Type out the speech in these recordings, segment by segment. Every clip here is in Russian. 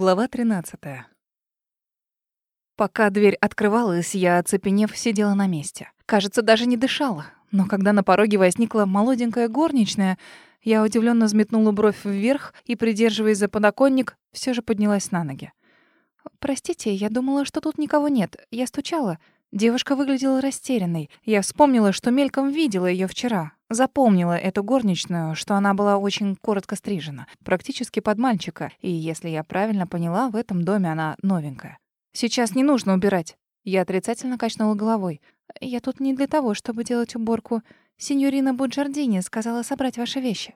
Глава 13. Пока дверь открывалась, я, оцепенев, сидела на месте. Кажется, даже не дышала. Но когда на пороге возникла молоденькая горничная, я удивленно взметнула бровь вверх и, придерживаясь за подоконник, все же поднялась на ноги. «Простите, я думала, что тут никого нет. Я стучала». Девушка выглядела растерянной. Я вспомнила, что мельком видела ее вчера. Запомнила эту горничную, что она была очень коротко стрижена, практически под мальчика, и, если я правильно поняла, в этом доме она новенькая. «Сейчас не нужно убирать». Я отрицательно качнула головой. «Я тут не для того, чтобы делать уборку. Синьорина Буджардини сказала собрать ваши вещи».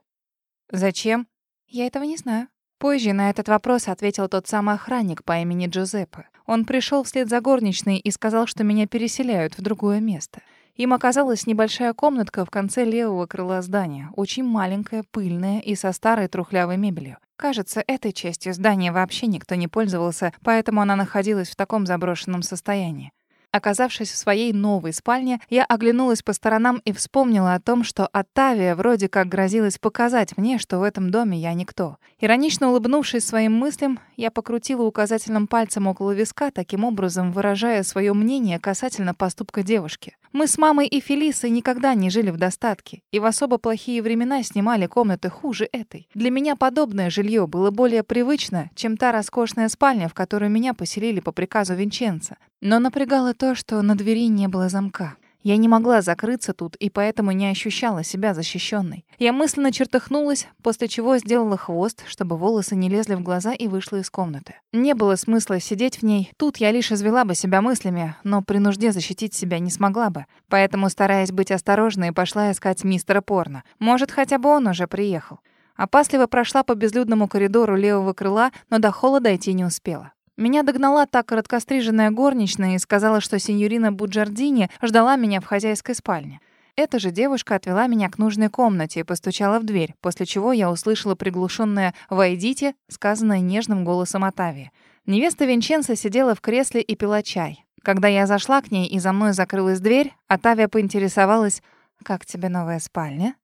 «Зачем?» «Я этого не знаю». Позже на этот вопрос ответил тот самый охранник по имени Джузеппе. Он пришел вслед за горничной и сказал, что меня переселяют в другое место. Им оказалась небольшая комнатка в конце левого крыла здания, очень маленькая, пыльная и со старой трухлявой мебелью. Кажется, этой частью здания вообще никто не пользовался, поэтому она находилась в таком заброшенном состоянии. Оказавшись в своей новой спальне, я оглянулась по сторонам и вспомнила о том, что Оттавия вроде как грозилась показать мне, что в этом доме я никто. Иронично улыбнувшись своим мыслям, я покрутила указательным пальцем около виска, таким образом выражая свое мнение касательно поступка девушки. Мы с мамой и Фелисой никогда не жили в достатке, и в особо плохие времена снимали комнаты хуже этой. Для меня подобное жилье было более привычно, чем та роскошная спальня, в которую меня поселили по приказу Винченца. Но напрягало то, что на двери не было замка. Я не могла закрыться тут и поэтому не ощущала себя защищенной. Я мысленно чертыхнулась, после чего сделала хвост, чтобы волосы не лезли в глаза и вышла из комнаты. Не было смысла сидеть в ней. Тут я лишь извела бы себя мыслями, но при нужде защитить себя не смогла бы. Поэтому, стараясь быть осторожной, пошла искать мистера Порно. Может, хотя бы он уже приехал. Опасливо прошла по безлюдному коридору левого крыла, но до холла дойти не успела. Меня догнала та короткостриженная горничная и сказала, что сеньорина Буджардини ждала меня в хозяйской спальне. Эта же девушка отвела меня к нужной комнате и постучала в дверь, после чего я услышала приглушенное «Войдите», сказанное нежным голосом Атави. Невеста Винченца сидела в кресле и пила чай. Когда я зашла к ней и за мной закрылась дверь, Атавия поинтересовалась, «Как тебе новая спальня?»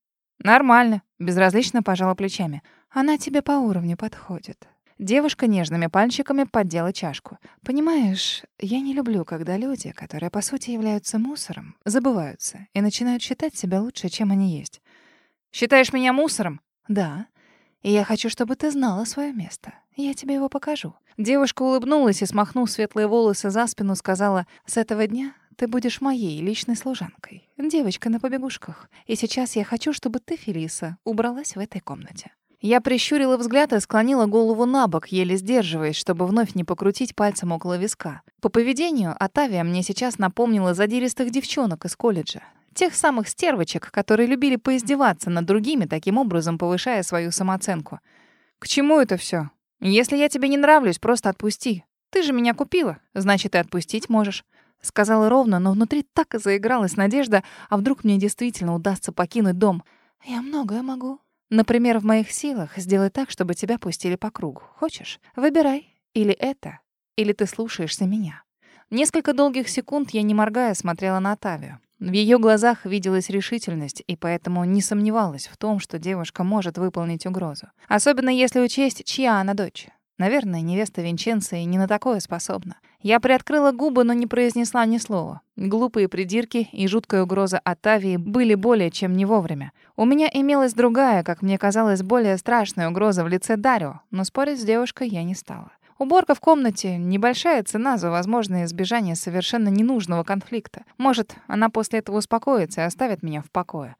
«Нормально», — безразлично пожала плечами. «Она тебе по уровню подходит. Девушка нежными пальчиками поддела чашку. «Понимаешь, я не люблю, когда люди, которые по сути являются мусором, забываются и начинают считать себя лучше, чем они есть». «Считаешь меня мусором?» «Да. И я хочу, чтобы ты знала свое место. Я тебе его покажу». Девушка улыбнулась и, смахнув светлые волосы за спину, сказала, «С этого дня ты будешь моей личной служанкой, девочка на побегушках. И сейчас я хочу, чтобы ты, Фелиса, убралась в этой комнате». Я прищурила взгляд и склонила голову на бок, еле сдерживаясь, чтобы вновь не покрутить пальцем около виска. По поведению Атавия мне сейчас напомнила задиристых девчонок из колледжа. Тех самых стервочек, которые любили поиздеваться над другими, таким образом повышая свою самооценку. «К чему это все? Если я тебе не нравлюсь, просто отпусти. Ты же меня купила, значит, и отпустить можешь». Сказала ровно, но внутри так и заигралась надежда, а вдруг мне действительно удастся покинуть дом. «Я многое могу», Например, в моих силах сделать так, чтобы тебя пустили по кругу. Хочешь? Выбирай. Или это, или ты слушаешься меня. Несколько долгих секунд я, не моргая, смотрела на Тавию. В ее глазах виделась решительность, и поэтому не сомневалась в том, что девушка может выполнить угрозу. Особенно если учесть, чья она дочь. Наверное, невеста Винченца не на такое способна. Я приоткрыла губы, но не произнесла ни слова. Глупые придирки и жуткая угроза от Авии были более чем не вовремя. У меня имелась другая, как мне казалось, более страшная угроза в лице Дарио, но спорить с девушкой я не стала. Уборка в комнате — небольшая цена за возможное избежание совершенно ненужного конфликта. Может, она после этого успокоится и оставит меня в покое.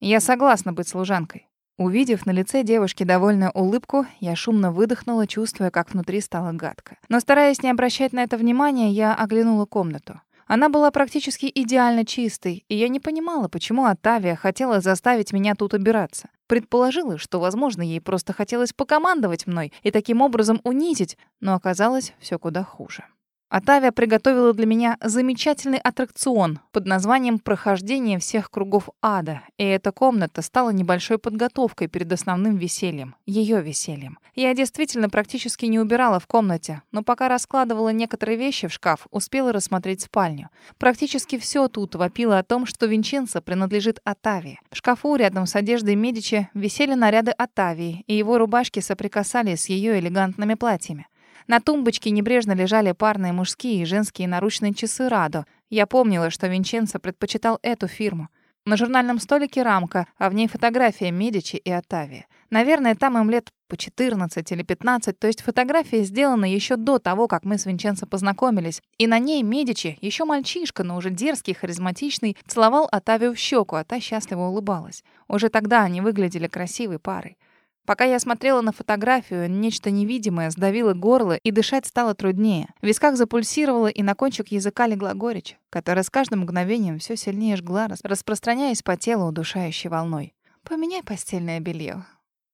Я согласна быть служанкой. Увидев на лице девушки довольную улыбку, я шумно выдохнула, чувствуя, как внутри стало гадко. Но стараясь не обращать на это внимания, я оглянула комнату. Она была практически идеально чистой, и я не понимала, почему Атавия хотела заставить меня тут убираться. Предположила, что, возможно, ей просто хотелось покомандовать мной и таким образом унизить, но оказалось все куда хуже. Атавия приготовила для меня замечательный аттракцион под названием «Прохождение всех кругов ада», и эта комната стала небольшой подготовкой перед основным весельем, ее весельем. Я действительно практически не убирала в комнате, но пока раскладывала некоторые вещи в шкаф, успела рассмотреть спальню. Практически все тут вопило о том, что Винченцо принадлежит Атавии. В шкафу рядом с одеждой Медичи висели наряды Атавии, и его рубашки соприкасались с ее элегантными платьями. На тумбочке небрежно лежали парные мужские и женские наручные часы Радо. Я помнила, что Винченцо предпочитал эту фирму. На журнальном столике рамка, а в ней фотография Медичи и Оттавия. Наверное, там им лет по 14 или 15, то есть фотография сделана еще до того, как мы с Винченцо познакомились. И на ней Медичи, еще мальчишка, но уже дерзкий, харизматичный, целовал Оттавию в щеку, а та счастливо улыбалась. Уже тогда они выглядели красивой парой. Пока я смотрела на фотографию, нечто невидимое сдавило горло, и дышать стало труднее. В висках запульсировало, и на кончик языка легла горечь, которая с каждым мгновением все сильнее жгла, распространяясь по телу удушающей волной. «Поменяй постельное белье,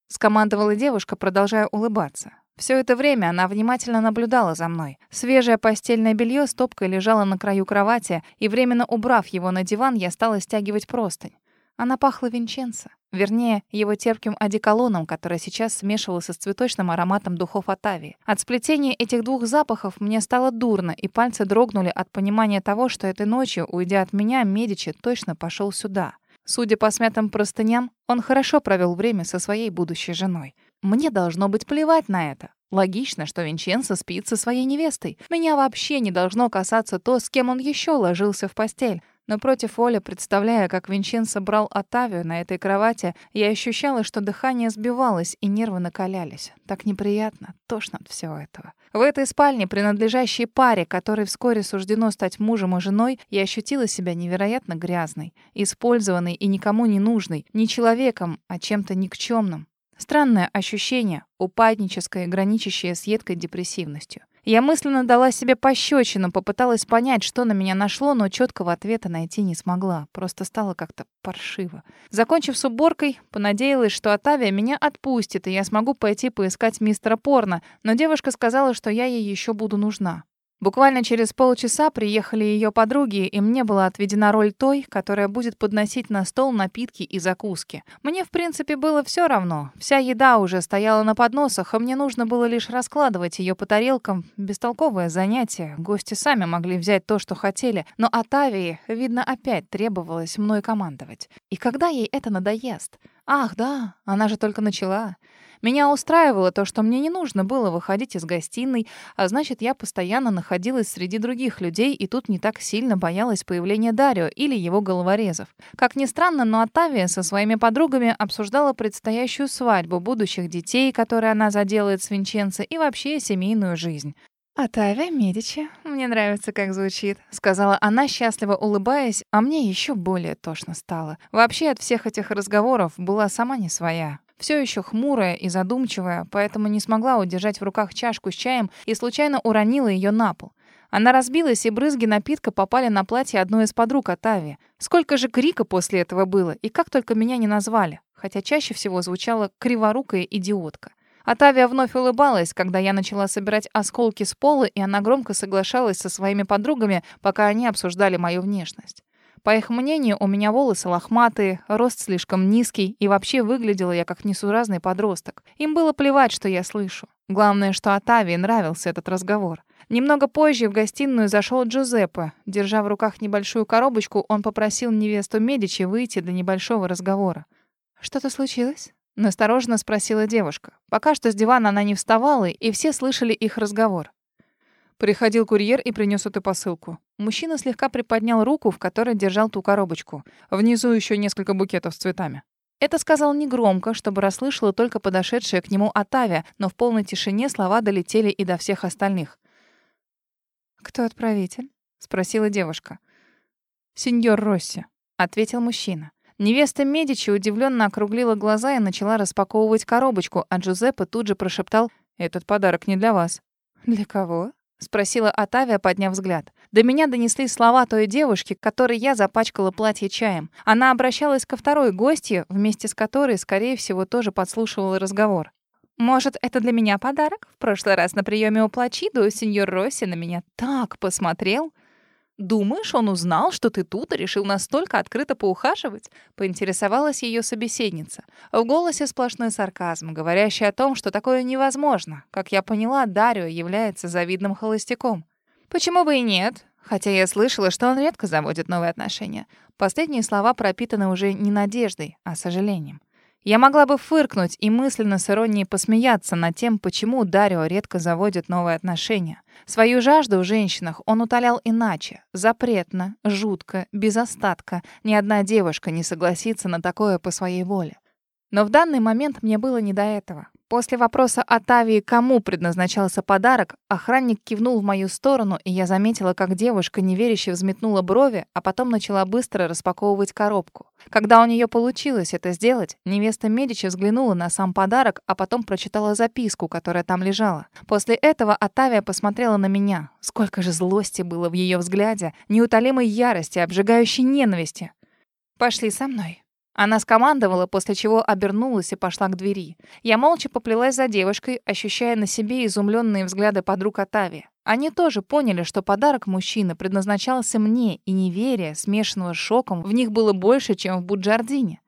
скомандовала девушка, продолжая улыбаться. Все это время она внимательно наблюдала за мной. Свежее постельное белье стопкой лежало на краю кровати, и временно убрав его на диван, я стала стягивать простынь. Она пахла Винченцо. Вернее, его терпким одеколоном, который сейчас смешивался с цветочным ароматом духов Атавии. От сплетения этих двух запахов мне стало дурно, и пальцы дрогнули от понимания того, что этой ночью, уйдя от меня, Медичи точно пошел сюда. Судя по смятым простыням, он хорошо провел время со своей будущей женой. Мне должно быть плевать на это. Логично, что Винченцо спит со своей невестой. Меня вообще не должно касаться то, с кем он еще ложился в постель. Но против воли, представляя, как Винченцо брал Отавию на этой кровати, я ощущала, что дыхание сбивалось и нервы накалялись. Так неприятно, тошно от всего этого. В этой спальне, принадлежащей паре, которой вскоре суждено стать мужем и женой, я ощутила себя невероятно грязной, использованной и никому не нужной, не человеком, а чем-то никчемным. Странное ощущение, упадническое, граничащее с едкой депрессивностью. Я мысленно дала себе пощечину, попыталась понять, что на меня нашло, но четкого ответа найти не смогла. Просто стало как-то паршиво. Закончив с уборкой, понадеялась, что Атавия меня отпустит, и я смогу пойти поискать мистера Порно, но девушка сказала, что я ей еще буду нужна. Буквально через полчаса приехали ее подруги, и мне была отведена роль той, которая будет подносить на стол напитки и закуски. Мне, в принципе, было все равно. Вся еда уже стояла на подносах, а мне нужно было лишь раскладывать ее по тарелкам. Бестолковое занятие. Гости сами могли взять то, что хотели, но от Авии, видно, опять требовалось мной командовать. И когда ей это надоест? Ах, да, она же только начала. Меня устраивало то, что мне не нужно было выходить из гостиной, а значит, я постоянно находилась среди других людей и тут не так сильно боялась появления Дарио или его головорезов. Как ни странно, но Атавия со своими подругами обсуждала предстоящую свадьбу будущих детей, которые она заделает с Винченцо, и вообще семейную жизнь. «Атавия Медичи. Мне нравится, как звучит», — сказала она, счастливо улыбаясь, а мне еще более тошно стало. Вообще от всех этих разговоров была сама не своя все еще хмурая и задумчивая, поэтому не смогла удержать в руках чашку с чаем и случайно уронила ее на пол. Она разбилась, и брызги напитка попали на платье одной из подруг Атави. Сколько же крика после этого было, и как только меня не назвали, хотя чаще всего звучала криворукая идиотка. Атавия вновь улыбалась, когда я начала собирать осколки с пола, и она громко соглашалась со своими подругами, пока они обсуждали мою внешность. По их мнению, у меня волосы лохматые, рост слишком низкий, и вообще выглядела я как несуразный подросток. Им было плевать, что я слышу. Главное, что Атавии нравился этот разговор. Немного позже в гостиную зашел Джузеппе. Держа в руках небольшую коробочку, он попросил невесту Медичи выйти для небольшого разговора. «Что-то случилось?» — настороженно спросила девушка. Пока что с дивана она не вставала, и все слышали их разговор. Приходил курьер и принес эту посылку. Мужчина слегка приподнял руку, в которой держал ту коробочку. Внизу еще несколько букетов с цветами. Это сказал негромко, чтобы расслышала только подошедшая к нему Атавия, но в полной тишине слова долетели и до всех остальных. «Кто отправитель?» — спросила девушка. «Сеньор Росси», — ответил мужчина. Невеста Медичи удивленно округлила глаза и начала распаковывать коробочку, а Джузеппе тут же прошептал «Этот подарок не для вас». «Для кого?» — спросила Атавия, подняв взгляд. До меня донесли слова той девушки, которой я запачкала платье чаем. Она обращалась ко второй гостье, вместе с которой, скорее всего, тоже подслушивала разговор. «Может, это для меня подарок? В прошлый раз на приеме у Плачиду сеньор Росси на меня так посмотрел». «Думаешь, он узнал, что ты тут и решил настолько открыто поухаживать?» — поинтересовалась ее собеседница. В голосе сплошной сарказм, говорящий о том, что такое невозможно. Как я поняла, Дарио является завидным холостяком. «Почему бы и нет?» Хотя я слышала, что он редко заводит новые отношения. Последние слова пропитаны уже не надеждой, а сожалением. Я могла бы фыркнуть и мысленно с иронией посмеяться над тем, почему Дарио редко заводит новые отношения. Свою жажду в женщинах он утолял иначе. Запретно, жутко, без остатка. Ни одна девушка не согласится на такое по своей воле. Но в данный момент мне было не до этого. После вопроса от Авии, кому предназначался подарок, охранник кивнул в мою сторону, и я заметила, как девушка неверяще взметнула брови, а потом начала быстро распаковывать коробку. Когда у нее получилось это сделать, невеста Медичи взглянула на сам подарок, а потом прочитала записку, которая там лежала. После этого Атавия посмотрела на меня. Сколько же злости было в ее взгляде, неутолимой ярости, обжигающей ненависти. «Пошли со мной», она скомандовала, после чего обернулась и пошла к двери. Я молча поплелась за девушкой, ощущая на себе изумленные взгляды подруг Атави. Они тоже поняли, что подарок мужчины предназначался мне, и неверие, смешанного с шоком, в них было больше, чем в Буджардине.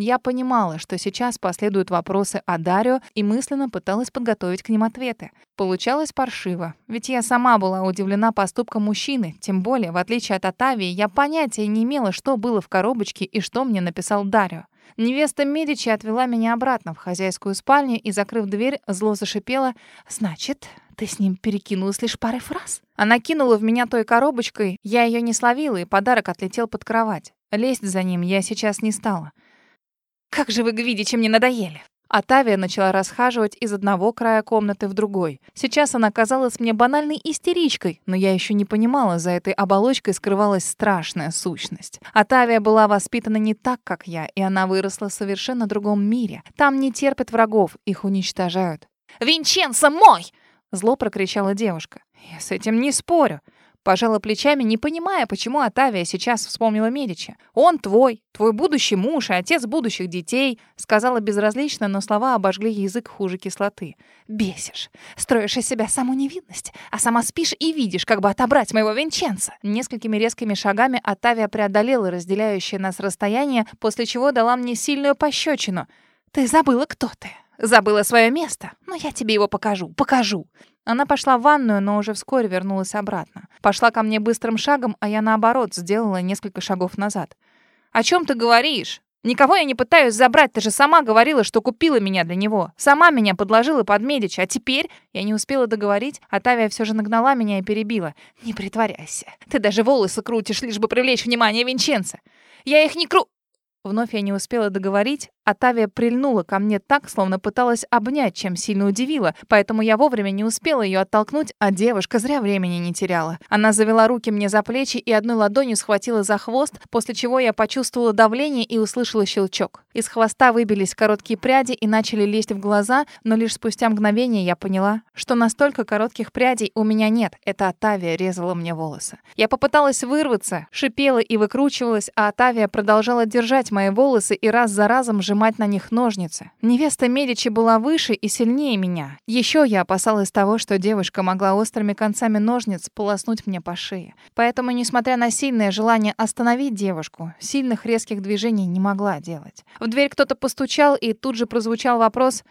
Я понимала, что сейчас последуют вопросы о Дарио, и мысленно пыталась подготовить к ним ответы. Получалось паршиво, ведь я сама была удивлена поступком мужчины, тем более, в отличие от Атавии, я понятия не имела, что было в коробочке и что мне написал Дарио. Невеста Медичи отвела меня обратно в хозяйскую спальню и, закрыв дверь, зло зашипела «Значит, ты с ним перекинулась лишь парой фраз?» Она кинула в меня той коробочкой, я ее не словила, и подарок отлетел под кровать. Лезть за ним я сейчас не стала. Как же вы, Гвидичи, мне надоели!» А Тавия начала расхаживать из одного края комнаты в другой. Сейчас она казалась мне банальной истеричкой, но я еще не понимала, за этой оболочкой скрывалась страшная сущность. Атавия была воспитана не так, как я, и она выросла в совершенно другом мире. Там не терпят врагов, их уничтожают. «Винченцо мой!» — зло прокричала девушка. «Я с этим не спорю. Пожала плечами, не понимая, почему Атавия сейчас вспомнила Медичи. «Он твой, твой будущий муж и отец будущих детей», сказала безразлично, но слова обожгли язык хуже кислоты. «Бесишь. Строишь из себя саму невинность, а сама спишь и видишь, как бы отобрать моего Винченца». Несколькими резкими шагами Атавия преодолела разделяющее нас расстояние, после чего дала мне сильную пощечину. «Ты забыла, кто ты. Забыла свое место. Но я тебе его покажу, покажу». Она пошла в ванную, но уже вскоре вернулась обратно. Пошла ко мне быстрым шагом, а я, наоборот, сделала несколько шагов назад. «О чем ты говоришь? Никого я не пытаюсь забрать, ты же сама говорила, что купила меня для него. Сама меня подложила под Медича, а теперь...» Я не успела договорить, а Тавия все же нагнала меня и перебила. «Не притворяйся. Ты даже волосы крутишь, лишь бы привлечь внимание Винченца. Я их не кру...» Вновь я не успела договорить, а Тавия прильнула ко мне так, словно пыталась обнять, чем сильно удивила, поэтому я вовремя не успела ее оттолкнуть, а девушка зря времени не теряла. Она завела руки мне за плечи и одной ладонью схватила за хвост, после чего я почувствовала давление и услышала щелчок. Из хвоста выбились короткие пряди и начали лезть в глаза, но лишь спустя мгновение я поняла, что настолько коротких прядей у меня нет. Это Атавия резала мне волосы. Я попыталась вырваться, шипела и выкручивалась, а Атавия продолжала держать мои волосы и раз за разом сжимать на них ножницы. Невеста Медичи была выше и сильнее меня. Еще я опасалась того, что девушка могла острыми концами ножниц полоснуть мне по шее. Поэтому, несмотря на сильное желание остановить девушку, сильных резких движений не могла делать. В дверь кто-то постучал, и тут же прозвучал вопрос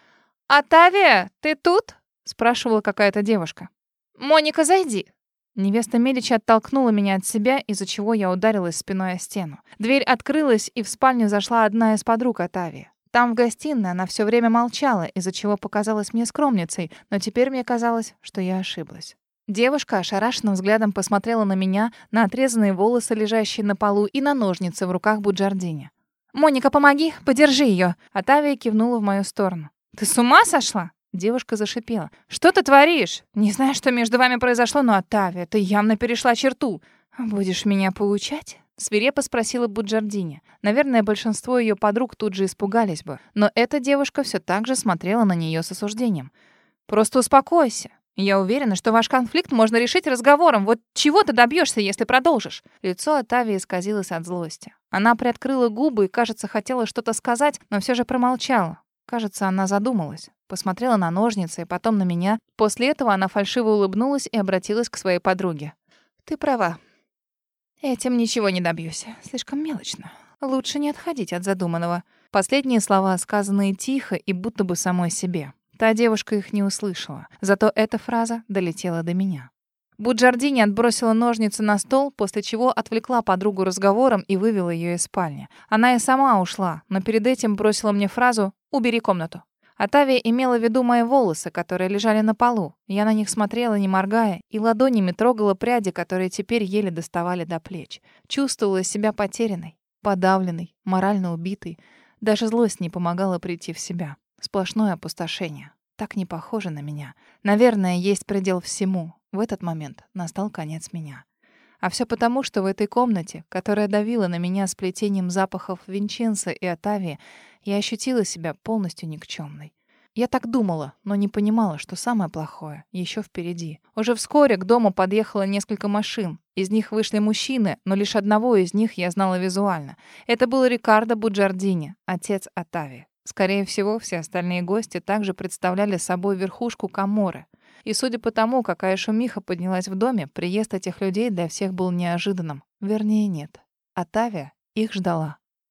«Атавия, ты тут?» — спрашивала какая-то девушка. «Моника, зайди», Невеста Медичи оттолкнула меня от себя, из-за чего я ударилась спиной о стену. Дверь открылась, и в спальню зашла одна из подруг Атави. Там, в гостиной, она все время молчала, из-за чего показалась мне скромницей, но теперь мне казалось, что я ошиблась. Девушка ошарашенным взглядом посмотрела на меня, на отрезанные волосы, лежащие на полу, и на ножницы в руках Буджардини. «Моника, помоги, подержи ее!» Атавия кивнула в мою сторону. «Ты с ума сошла?» Девушка зашипела. «Что ты творишь? Не знаю, что между вами произошло, но Оттавия, ты явно перешла черту. Будешь меня поучать?» Свирепо спросила Буджардини. Наверное, большинство ее подруг тут же испугались бы, но эта девушка все так же смотрела на нее с осуждением. «Просто успокойся. Я уверена, что ваш конфликт можно решить разговором. Вот чего ты добьешься, если продолжишь?» Лицо Оттавии исказилось от злости. Она приоткрыла губы и, кажется, хотела что-то сказать, но все же промолчала. Кажется, она задумалась. Посмотрела на ножницы и потом на меня. После этого она фальшиво улыбнулась и обратилась к своей подруге. «Ты права. Этим ничего не добьюсь. Слишком мелочно. Лучше не отходить от задуманного». Последние слова, сказанные тихо и будто бы самой себе. Та девушка их не услышала. Зато эта фраза долетела до меня. Буджардини отбросила ножницы на стол, после чего отвлекла подругу разговором и вывела ее из спальни. Она и сама ушла, но перед этим бросила мне фразу «Убери комнату». Атавия имела в виду мои волосы, которые лежали на полу. Я на них смотрела, не моргая, и ладонями трогала пряди, которые теперь еле доставали до плеч. Чувствовала себя потерянной, подавленной, морально убитой. Даже злость не помогала прийти в себя. Сплошное опустошение. Так не похоже на меня. Наверное, есть предел всему. В этот момент настал конец меня. А все потому, что в этой комнате, которая давила на меня сплетением запахов Винченца и Атавии, я ощутила себя полностью никчемной. Я так думала, но не понимала, что самое плохое еще впереди. Уже вскоре к дому подъехало несколько машин. Из них вышли мужчины, но лишь одного из них я знала визуально. Это был Рикардо Буджардини, отец Атави. Скорее всего, все остальные гости также представляли собой верхушку Каморы. И судя по тому, какая шумиха поднялась в доме, приезд этих людей для всех был неожиданным. Вернее, нет. Атавия их ждала.